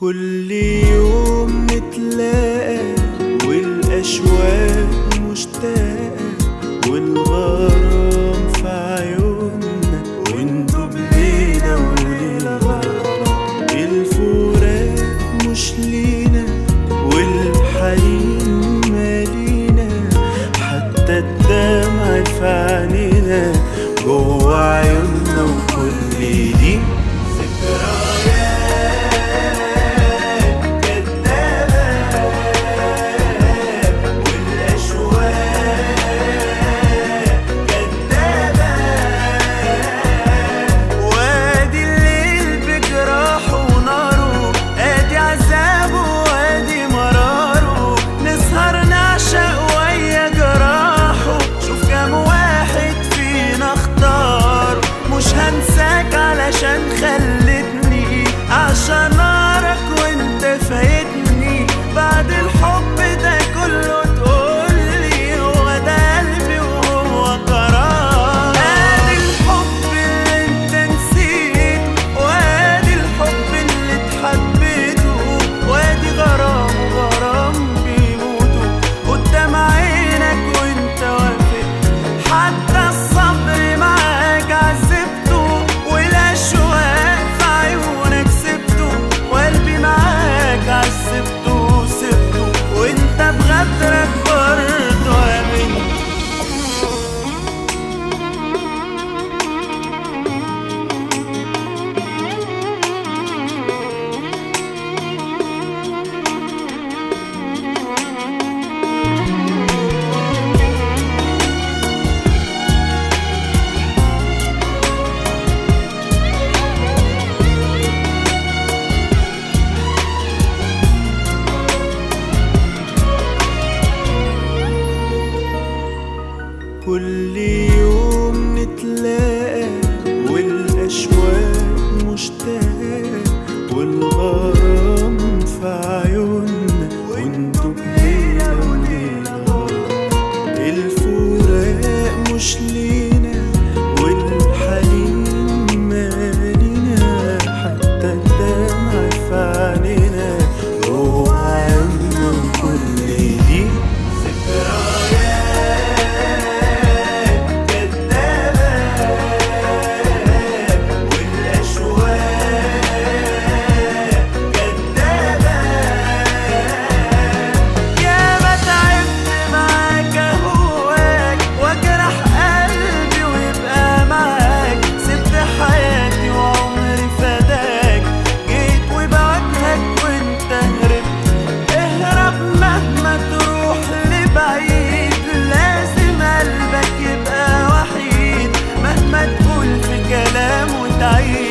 كل يوم نتلاقى والأشواق مشتاقة والغرام في عيوننا وانتو بليلة وليلة الفراق مش لينا والحنين مالينا. حتى الدمع في عينينا جوا عيوننا Tay